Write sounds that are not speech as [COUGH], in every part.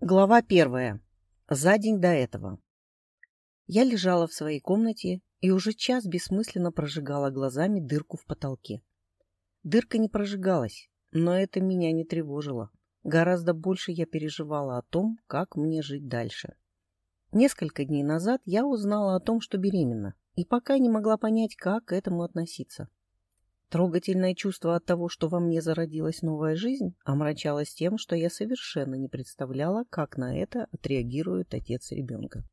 Глава первая. За день до этого. Я лежала в своей комнате и уже час бессмысленно прожигала глазами дырку в потолке. Дырка не прожигалась, но это меня не тревожило. Гораздо больше я переживала о том, как мне жить дальше. Несколько дней назад я узнала о том, что беременна, и пока не могла понять, как к этому относиться. Трогательное чувство от того, что во мне зародилась новая жизнь, омрачалось тем, что я совершенно не представляла, как на это отреагирует отец ребенка.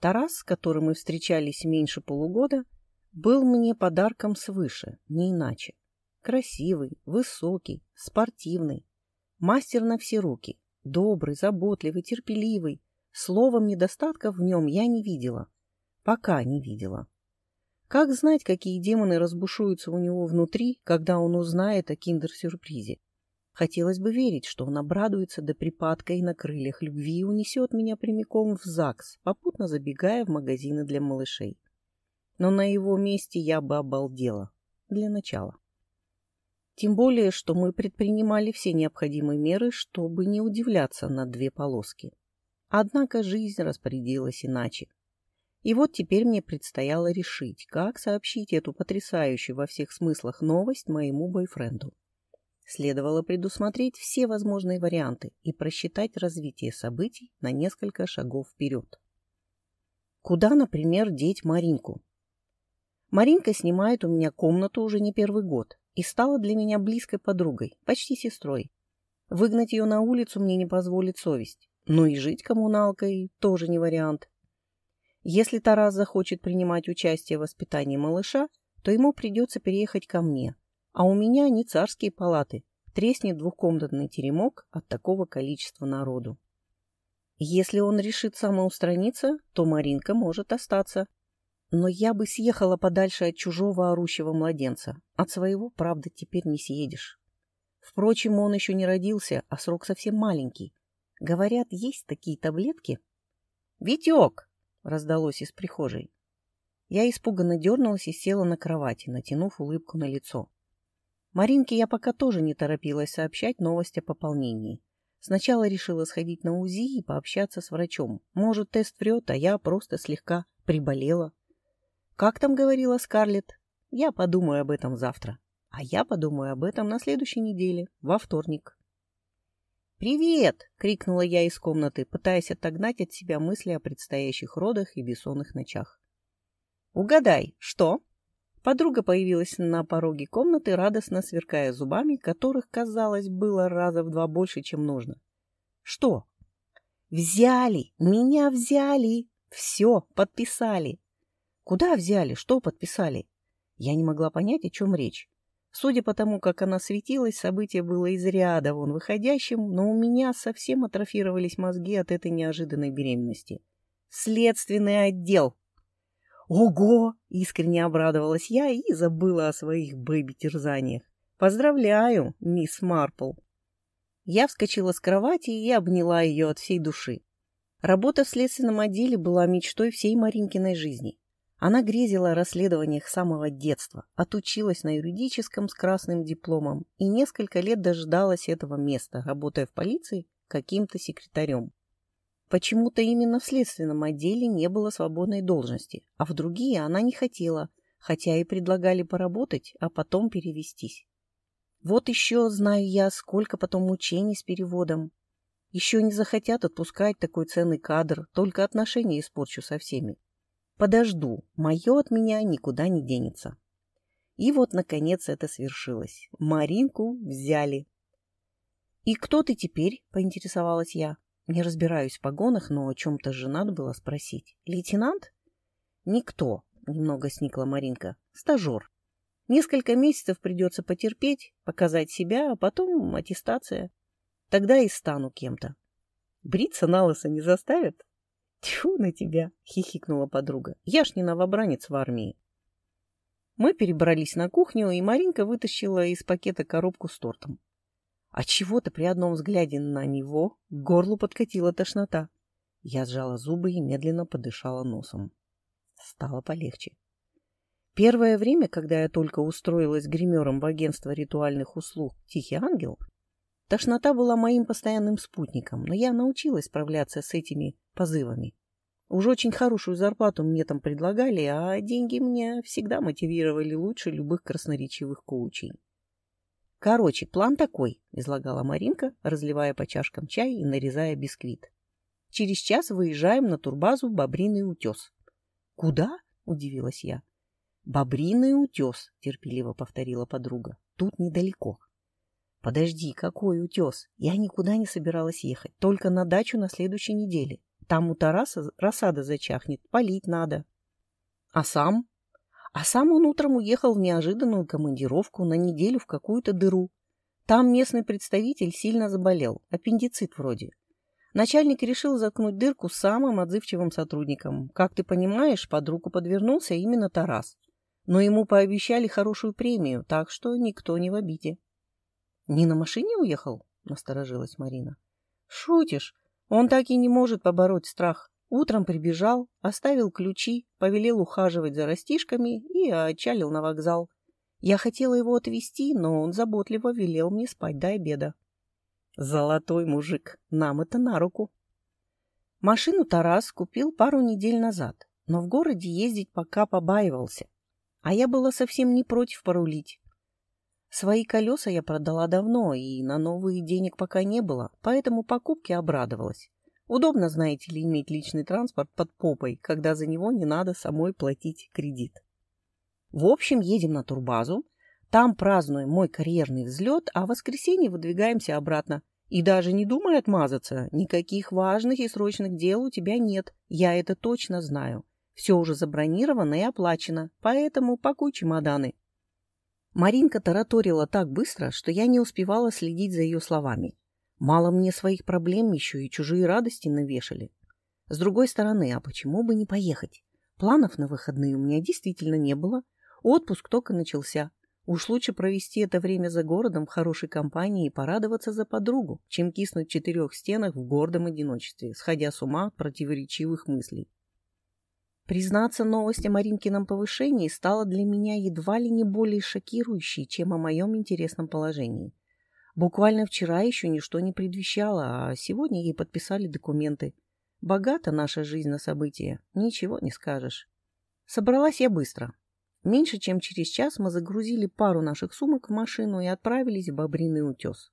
Тарас, с которым мы встречались меньше полугода, был мне подарком свыше, не иначе. Красивый, высокий, спортивный, мастер на все руки, добрый, заботливый, терпеливый. Словом, недостатков в нем я не видела. Пока не видела. Как знать, какие демоны разбушуются у него внутри, когда он узнает о киндер-сюрпризе? Хотелось бы верить, что он обрадуется до припадка и на крыльях любви и унесет меня прямиком в ЗАГС, попутно забегая в магазины для малышей. Но на его месте я бы обалдела. Для начала. Тем более, что мы предпринимали все необходимые меры, чтобы не удивляться на две полоски. Однако жизнь распорядилась иначе. И вот теперь мне предстояло решить, как сообщить эту потрясающую во всех смыслах новость моему бойфренду. Следовало предусмотреть все возможные варианты и просчитать развитие событий на несколько шагов вперед. Куда, например, деть Маринку? Маринка снимает у меня комнату уже не первый год и стала для меня близкой подругой, почти сестрой. Выгнать ее на улицу мне не позволит совесть. Ну и жить коммуналкой тоже не вариант. Если Тарас захочет принимать участие в воспитании малыша, то ему придется переехать ко мне. А у меня не царские палаты. Треснет двухкомнатный теремок от такого количества народу. Если он решит самоустраниться, то Маринка может остаться. Но я бы съехала подальше от чужого орущего младенца. От своего, правда, теперь не съедешь. Впрочем, он еще не родился, а срок совсем маленький. Говорят, есть такие таблетки. «Витек!» Раздалось из прихожей. Я испуганно дернулась и села на кровати, натянув улыбку на лицо. Маринке я пока тоже не торопилась сообщать новость о пополнении. Сначала решила сходить на УЗИ и пообщаться с врачом. Может, тест врет, а я просто слегка приболела. Как там говорила Скарлетт? Я подумаю об этом завтра. А я подумаю об этом на следующей неделе, во вторник. «Привет!» — крикнула я из комнаты, пытаясь отогнать от себя мысли о предстоящих родах и бессонных ночах. «Угадай, что?» Подруга появилась на пороге комнаты, радостно сверкая зубами, которых, казалось, было раза в два больше, чем нужно. «Что?» «Взяли! Меня взяли! Все, подписали!» «Куда взяли? Что подписали?» Я не могла понять, о чем речь. Судя по тому, как она светилась, событие было из ряда вон выходящим, но у меня совсем атрофировались мозги от этой неожиданной беременности. Следственный отдел. Ого! Искренне обрадовалась я и забыла о своих бэби-терзаниях. Поздравляю, мисс Марпл. Я вскочила с кровати и обняла ее от всей души. Работа в следственном отделе была мечтой всей Маринкиной жизни. Она грезила о расследованиях самого детства, отучилась на юридическом с красным дипломом и несколько лет дождалась этого места, работая в полиции каким-то секретарем. Почему-то именно в следственном отделе не было свободной должности, а в другие она не хотела, хотя и предлагали поработать, а потом перевестись. Вот еще знаю я, сколько потом мучений с переводом. Еще не захотят отпускать такой ценный кадр, только отношения испорчу со всеми. Подожду, мое от меня никуда не денется. И вот, наконец, это свершилось. Маринку взяли. «И кто ты теперь?» — поинтересовалась я. Не разбираюсь в погонах, но о чем-то же надо было спросить. «Лейтенант?» «Никто», — немного сникла Маринка. «Стажер. Несколько месяцев придется потерпеть, показать себя, а потом аттестация. Тогда и стану кем-то. Бриться на лысо не заставят?» Тьфу на тебя, хихикнула подруга. Я ж не новобранец в армии. Мы перебрались на кухню, и Маринка вытащила из пакета коробку с тортом. А чего-то при одном взгляде на него к горлу подкатила тошнота. Я сжала зубы и медленно подышала носом. Стало полегче. Первое время, когда я только устроилась гримером в агентство ритуальных услуг «Тихий ангел», Тошнота была моим постоянным спутником, но я научилась справляться с этими позывами. Уж очень хорошую зарплату мне там предлагали, а деньги меня всегда мотивировали лучше любых красноречивых коучей. Короче, план такой, излагала Маринка, разливая по чашкам чай и нарезая бисквит. Через час выезжаем на турбазу Бобриный утес. Куда? удивилась я. Бобриный утес, терпеливо повторила подруга. Тут недалеко. Подожди, какой утес? Я никуда не собиралась ехать, только на дачу на следующей неделе. Там у Тараса рассада зачахнет, полить надо. А сам? А сам он утром уехал в неожиданную командировку на неделю в какую-то дыру. Там местный представитель сильно заболел, аппендицит вроде. Начальник решил заткнуть дырку самым отзывчивым сотрудником. Как ты понимаешь, под руку подвернулся именно Тарас. Но ему пообещали хорошую премию, так что никто не в обиде. — Не на машине уехал? — насторожилась Марина. — Шутишь? Он так и не может побороть страх. Утром прибежал, оставил ключи, повелел ухаживать за растишками и отчалил на вокзал. Я хотела его отвезти, но он заботливо велел мне спать до обеда. Золотой мужик, нам это на руку. Машину Тарас купил пару недель назад, но в городе ездить пока побаивался. А я была совсем не против порулить. Свои колеса я продала давно, и на новые денег пока не было, поэтому покупке обрадовалась. Удобно, знаете ли, иметь личный транспорт под попой, когда за него не надо самой платить кредит. В общем, едем на турбазу, там празднуем мой карьерный взлет, а в воскресенье выдвигаемся обратно. И даже не думай отмазаться, никаких важных и срочных дел у тебя нет, я это точно знаю. Все уже забронировано и оплачено, поэтому пакуй чемоданы. Маринка тараторила так быстро, что я не успевала следить за ее словами. Мало мне своих проблем еще и чужие радости навешали. С другой стороны, а почему бы не поехать? Планов на выходные у меня действительно не было. Отпуск только начался. Уж лучше провести это время за городом в хорошей компании и порадоваться за подругу, чем киснуть в четырех стенах в гордом одиночестве, сходя с ума от противоречивых мыслей. Признаться, новость о Маринкином повышении стала для меня едва ли не более шокирующей, чем о моем интересном положении. Буквально вчера еще ничто не предвещало, а сегодня ей подписали документы. Богата наша жизнь на события, ничего не скажешь. Собралась я быстро. Меньше чем через час мы загрузили пару наших сумок в машину и отправились в Бобриный утес.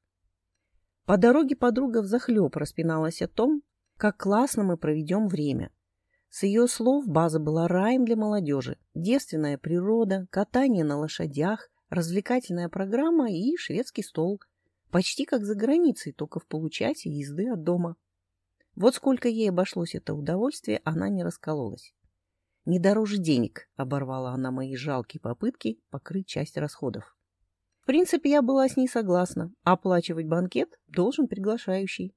По дороге подруга взахлеб распиналась о том, как классно мы проведем время — с ее слов база была раем для молодежи. Девственная природа, катание на лошадях, развлекательная программа и шведский стол. Почти как за границей, только в получасе езды от дома. Вот сколько ей обошлось это удовольствие, она не раскололась. «Не дороже денег», — оборвала она мои жалкие попытки покрыть часть расходов. В принципе, я была с ней согласна. Оплачивать банкет должен приглашающий.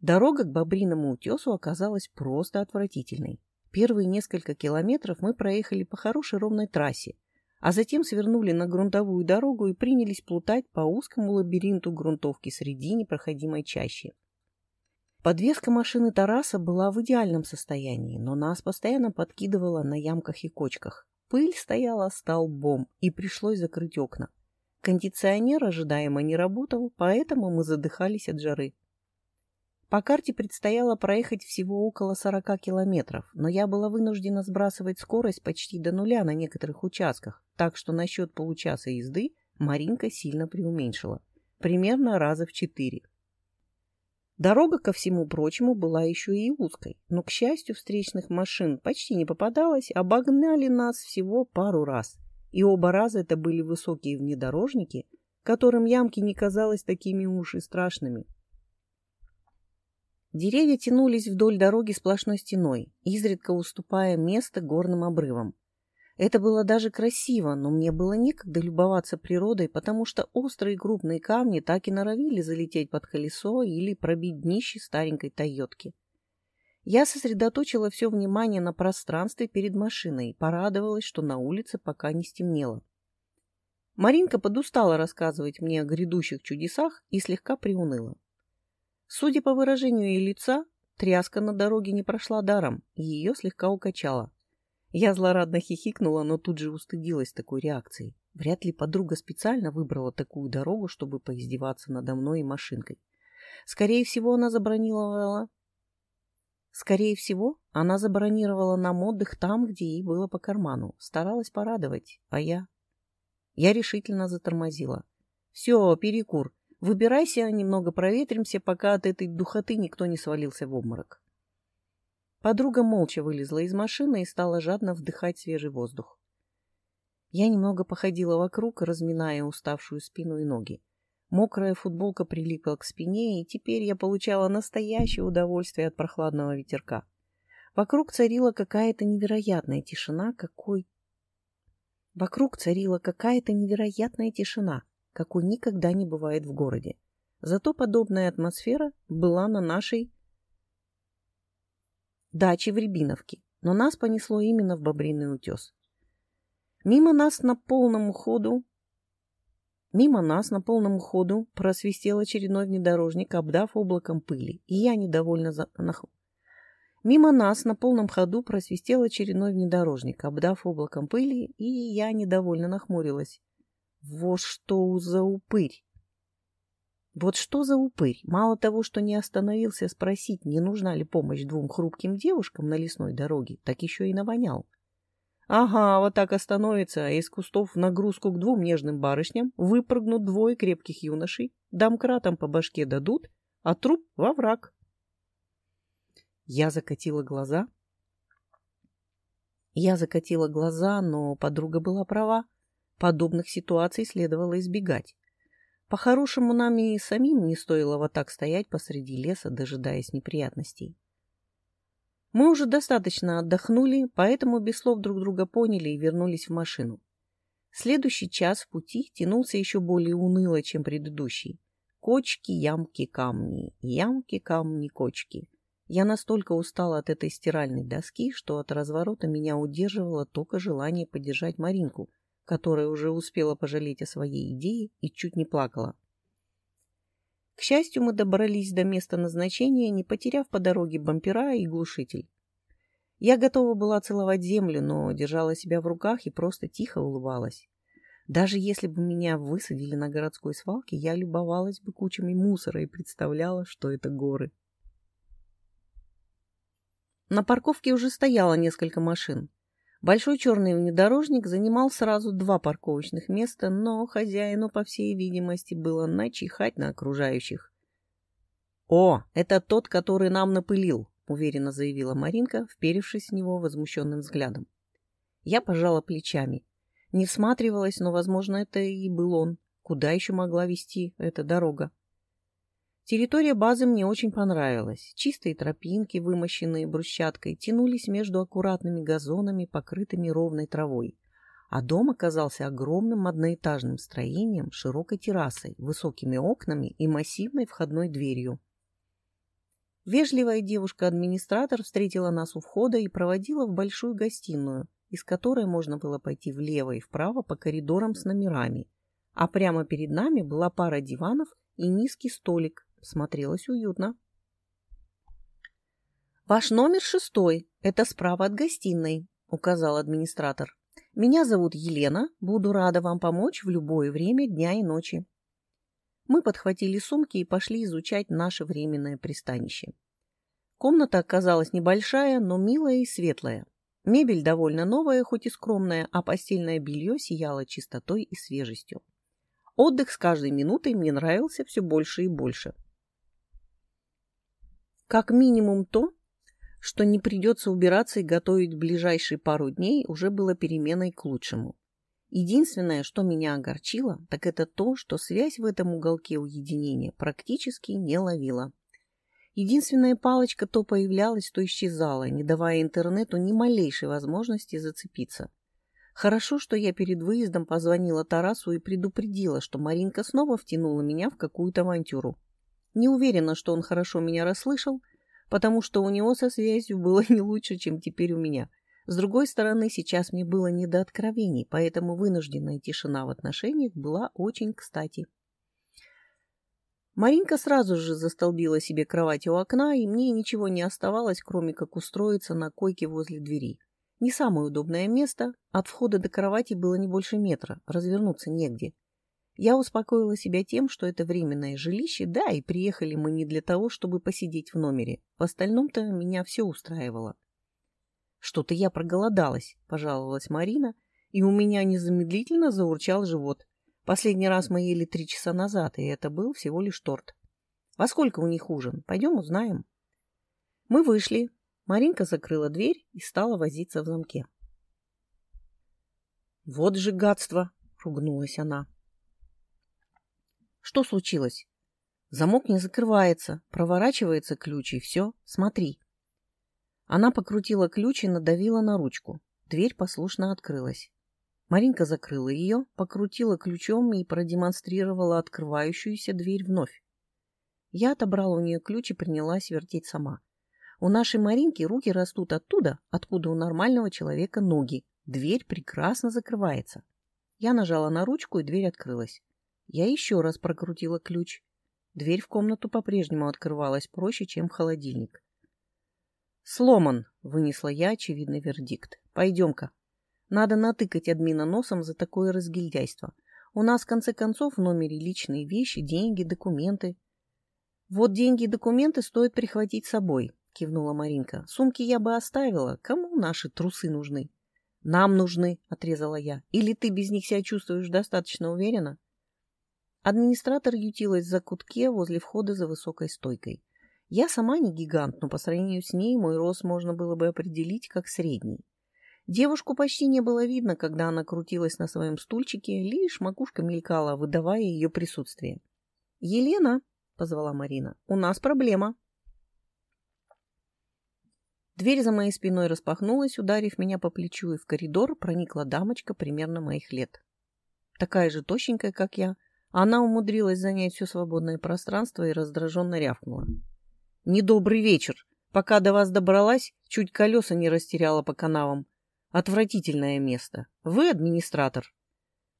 Дорога к Бобриному утесу оказалась просто отвратительной. Первые несколько километров мы проехали по хорошей ровной трассе, а затем свернули на грунтовую дорогу и принялись плутать по узкому лабиринту грунтовки среди непроходимой чащи. Подвеска машины Тараса была в идеальном состоянии, но нас постоянно подкидывало на ямках и кочках. Пыль стояла столбом, и пришлось закрыть окна. Кондиционер ожидаемо не работал, поэтому мы задыхались от жары. По карте предстояло проехать всего около 40 километров, но я была вынуждена сбрасывать скорость почти до нуля на некоторых участках, так что на счет получаса езды Маринка сильно преуменьшила. Примерно раза в четыре. Дорога, ко всему прочему, была еще и узкой, но, к счастью, встречных машин почти не попадалось, обогнали нас всего пару раз. И оба раза это были высокие внедорожники, которым ямки не казалось такими уж и страшными. Деревья тянулись вдоль дороги сплошной стеной, изредка уступая место горным обрывам. Это было даже красиво, но мне было некогда любоваться природой, потому что острые крупные камни так и норовили залететь под колесо или пробить днище старенькой «Тойотки». Я сосредоточила все внимание на пространстве перед машиной и порадовалась, что на улице пока не стемнело. Маринка подустала рассказывать мне о грядущих чудесах и слегка приуныла. Судя по выражению ее лица, тряска на дороге не прошла даром, и ее слегка укачало. Я злорадно хихикнула, но тут же устыдилась такой реакцией. Вряд ли подруга специально выбрала такую дорогу, чтобы поиздеваться надо мной и машинкой. Скорее всего, она забронировала... Скорее всего, она забронировала нам отдых там, где ей было по карману. Старалась порадовать, а я... Я решительно затормозила. Все, перекур. Выбирайся, немного проветримся, пока от этой духоты никто не свалился в обморок. Подруга молча вылезла из машины и стала жадно вдыхать свежий воздух. Я немного походила вокруг, разминая уставшую спину и ноги. Мокрая футболка прилипла к спине, и теперь я получала настоящее удовольствие от прохладного ветерка. Вокруг царила какая-то невероятная тишина, какой... Вокруг царила какая-то невероятная тишина, какой никогда не бывает в городе. Зато подобная атмосфера была на нашей даче в Рябиновке, но нас понесло именно в Бобриный утес. Мимо нас на полном ходу Мимо нас на полном ходу просвистел очередной внедорожник, обдав облаком пыли, и я недовольно за... Мимо нас на полном ходу просвистел очередной внедорожник, обдав облаком пыли, и я недовольно нахмурилась. Вот что за упырь! Вот что за упырь! Мало того, что не остановился спросить, не нужна ли помощь двум хрупким девушкам на лесной дороге, так еще и навонял. Ага, вот так остановится, а из кустов в нагрузку к двум нежным барышням выпрыгнут двое крепких юношей, домкратом по башке дадут, а труп во враг. Я закатила глаза. Я закатила глаза, но подруга была права. Подобных ситуаций следовало избегать. По-хорошему, нам и самим не стоило вот так стоять посреди леса, дожидаясь неприятностей. Мы уже достаточно отдохнули, поэтому без слов друг друга поняли и вернулись в машину. Следующий час в пути тянулся еще более уныло, чем предыдущий. Кочки, ямки, камни, ямки, камни, кочки. Я настолько устала от этой стиральной доски, что от разворота меня удерживало только желание поддержать Маринку, которая уже успела пожалеть о своей идее и чуть не плакала. К счастью, мы добрались до места назначения, не потеряв по дороге бампера и глушитель. Я готова была целовать землю, но держала себя в руках и просто тихо улыбалась. Даже если бы меня высадили на городской свалке, я любовалась бы кучами мусора и представляла, что это горы. На парковке уже стояло несколько машин. Большой черный внедорожник занимал сразу два парковочных места, но хозяину, по всей видимости, было начихать на окружающих. «О, это тот, который нам напылил», — уверенно заявила Маринка, вперевшись в него возмущенным взглядом. Я пожала плечами. Не всматривалась, но, возможно, это и был он. Куда еще могла вести эта дорога? Территория базы мне очень понравилась. Чистые тропинки, вымощенные брусчаткой, тянулись между аккуратными газонами, покрытыми ровной травой. А дом оказался огромным одноэтажным строением, широкой террасой, высокими окнами и массивной входной дверью. Вежливая девушка-администратор встретила нас у входа и проводила в большую гостиную, из которой можно было пойти влево и вправо по коридорам с номерами. А прямо перед нами была пара диванов и низкий столик, Смотрелось уютно. «Ваш номер шестой. Это справа от гостиной», — указал администратор. «Меня зовут Елена. Буду рада вам помочь в любое время дня и ночи». Мы подхватили сумки и пошли изучать наше временное пристанище. Комната оказалась небольшая, но милая и светлая. Мебель довольно новая, хоть и скромная, а постельное белье сияло чистотой и свежестью. Отдых с каждой минутой мне нравился все больше и больше. Как минимум то, что не придется убираться и готовить в ближайшие пару дней, уже было переменой к лучшему. Единственное, что меня огорчило, так это то, что связь в этом уголке уединения практически не ловила. Единственная палочка то появлялась, то исчезала, не давая интернету ни малейшей возможности зацепиться. Хорошо, что я перед выездом позвонила Тарасу и предупредила, что Маринка снова втянула меня в какую-то авантюру. Не уверена, что он хорошо меня расслышал, потому что у него со связью было [LAUGHS] не лучше, чем теперь у меня. С другой стороны, сейчас мне было не до откровений, поэтому вынужденная тишина в отношениях была очень кстати. Маринка сразу же застолбила себе кровать у окна, и мне ничего не оставалось, кроме как устроиться на койке возле двери. Не самое удобное место, от входа до кровати было не больше метра, развернуться негде. Я успокоила себя тем, что это временное жилище, да, и приехали мы не для того, чтобы посидеть в номере. В остальном-то меня все устраивало. Что-то я проголодалась, пожаловалась Марина, и у меня незамедлительно заурчал живот. Последний раз мы ели три часа назад, и это был всего лишь торт. Во сколько у них ужин? Пойдем узнаем. Мы вышли. Маринка закрыла дверь и стала возиться в замке. «Вот же гадство!» — ругнулась она. Что случилось? Замок не закрывается, проворачивается ключ, и все. Смотри. Она покрутила ключ и надавила на ручку. Дверь послушно открылась. Маринка закрыла ее, покрутила ключом и продемонстрировала открывающуюся дверь вновь. Я отобрала у нее ключ и принялась вертеть сама. У нашей Маринки руки растут оттуда, откуда у нормального человека ноги. Дверь прекрасно закрывается. Я нажала на ручку, и дверь открылась. Я еще раз прокрутила ключ. Дверь в комнату по-прежнему открывалась проще, чем холодильник. «Сломан!» — вынесла я очевидный вердикт. «Пойдем-ка. Надо натыкать админа носом за такое разгильдяйство. У нас, в конце концов, в номере личные вещи, деньги, документы». «Вот деньги и документы стоит прихватить с собой», — кивнула Маринка. «Сумки я бы оставила. Кому наши трусы нужны?» «Нам нужны», — отрезала я. «Или ты без них себя чувствуешь достаточно уверенно?» Администратор ютилась за кутке возле входа за высокой стойкой. Я сама не гигант, но по сравнению с ней мой рост можно было бы определить как средний. Девушку почти не было видно, когда она крутилась на своем стульчике, лишь макушка мелькала, выдавая ее присутствие. «Елена!» — позвала Марина. «У нас проблема!» Дверь за моей спиной распахнулась, ударив меня по плечу, и в коридор проникла дамочка примерно моих лет. Такая же тощенькая, как я, она умудрилась занять все свободное пространство и раздраженно рявкнула. «Недобрый вечер! Пока до вас добралась, чуть колеса не растеряла по канавам. Отвратительное место. Вы администратор?»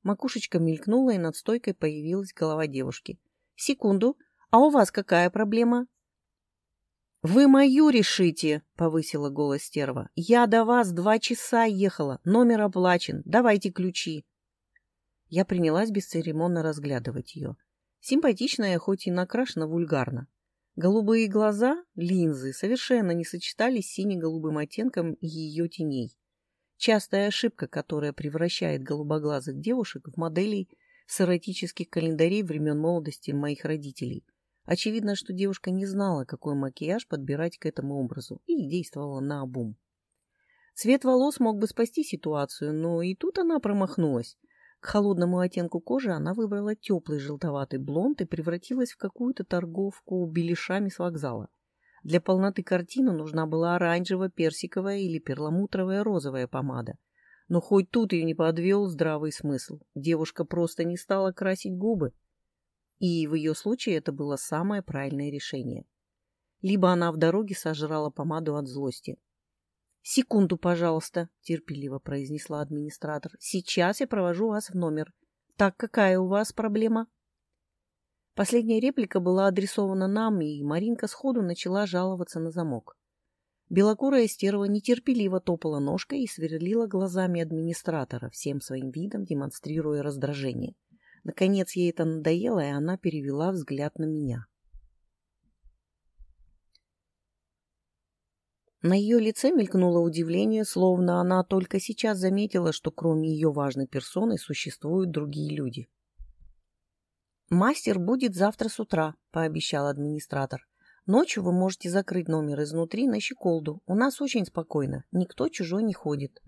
Макушечка мелькнула, и над стойкой появилась голова девушки. «Секунду. А у вас какая проблема?» «Вы мою решите!» — повысила голос стерва. «Я до вас два часа ехала. Номер оплачен. Давайте ключи». Я принялась бесцеремонно разглядывать ее. Симпатичная, хоть и накрашена вульгарно. Голубые глаза, линзы, совершенно не сочетались с сине-голубым оттенком ее теней. Частая ошибка, которая превращает голубоглазых девушек в моделей с эротических календарей времен молодости моих родителей. Очевидно, что девушка не знала, какой макияж подбирать к этому образу, и действовала на обум. Цвет волос мог бы спасти ситуацию, но и тут она промахнулась. К холодному оттенку кожи она выбрала теплый желтоватый блонд и превратилась в какую-то торговку беляшами с вокзала. Для полноты картины нужна была оранжево-персиковая или перламутровая розовая помада. Но хоть тут ее не подвел здравый смысл. Девушка просто не стала красить губы. И в ее случае это было самое правильное решение. Либо она в дороге сожрала помаду от злости, «Секунду, пожалуйста», — терпеливо произнесла администратор. «Сейчас я провожу вас в номер. Так, какая у вас проблема?» Последняя реплика была адресована нам, и Маринка сходу начала жаловаться на замок. Белокурая стерва нетерпеливо топала ножкой и сверлила глазами администратора, всем своим видом демонстрируя раздражение. Наконец ей это надоело, и она перевела взгляд на меня. На ее лице мелькнуло удивление, словно она только сейчас заметила, что кроме ее важной персоны существуют другие люди. «Мастер будет завтра с утра», — пообещал администратор. «Ночью вы можете закрыть номер изнутри на щеколду. У нас очень спокойно, никто чужой не ходит».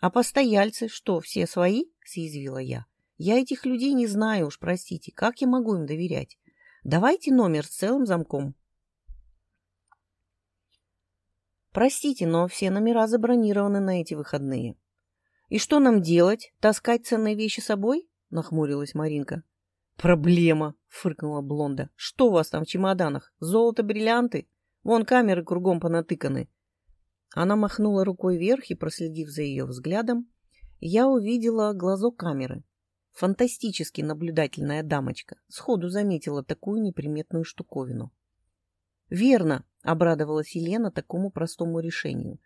«А постояльцы что, все свои?» — съязвила я. «Я этих людей не знаю уж, простите. Как я могу им доверять? Давайте номер с целым замком». Простите, но все номера забронированы на эти выходные. И что нам делать? Таскать ценные вещи с собой? Нахмурилась Маринка. Проблема, фыркнула Блонда. Что у вас там в чемоданах? Золото, бриллианты? Вон камеры кругом понатыканы. Она махнула рукой вверх и, проследив за ее взглядом, я увидела глазок камеры. Фантастически наблюдательная дамочка сходу заметила такую неприметную штуковину. Верно, — обрадовалась Елена такому простому решению.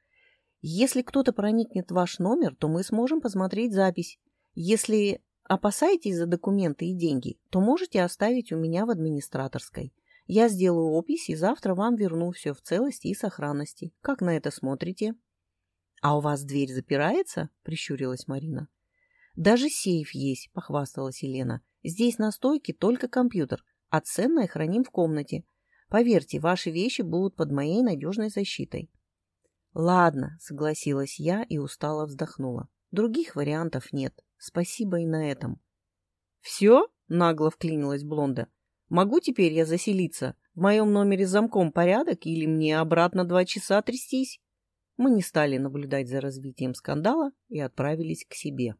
Если кто-то проникнет в ваш номер, то мы сможем посмотреть запись. Если опасаетесь за документы и деньги, то можете оставить у меня в администраторской. Я сделаю опись и завтра вам верну все в целости и сохранности. Как на это смотрите? — А у вас дверь запирается? — прищурилась Марина. — Даже сейф есть, — похвасталась Елена. — Здесь на стойке только компьютер, а ценное храним в комнате. Поверьте, ваши вещи будут под моей надежной защитой. — Ладно, — согласилась я и устало вздохнула. Других вариантов нет. Спасибо и на этом. — Все? — нагло вклинилась Блонда. Могу теперь я заселиться? В моем номере с замком порядок или мне обратно два часа трястись? Мы не стали наблюдать за развитием скандала и отправились к себе.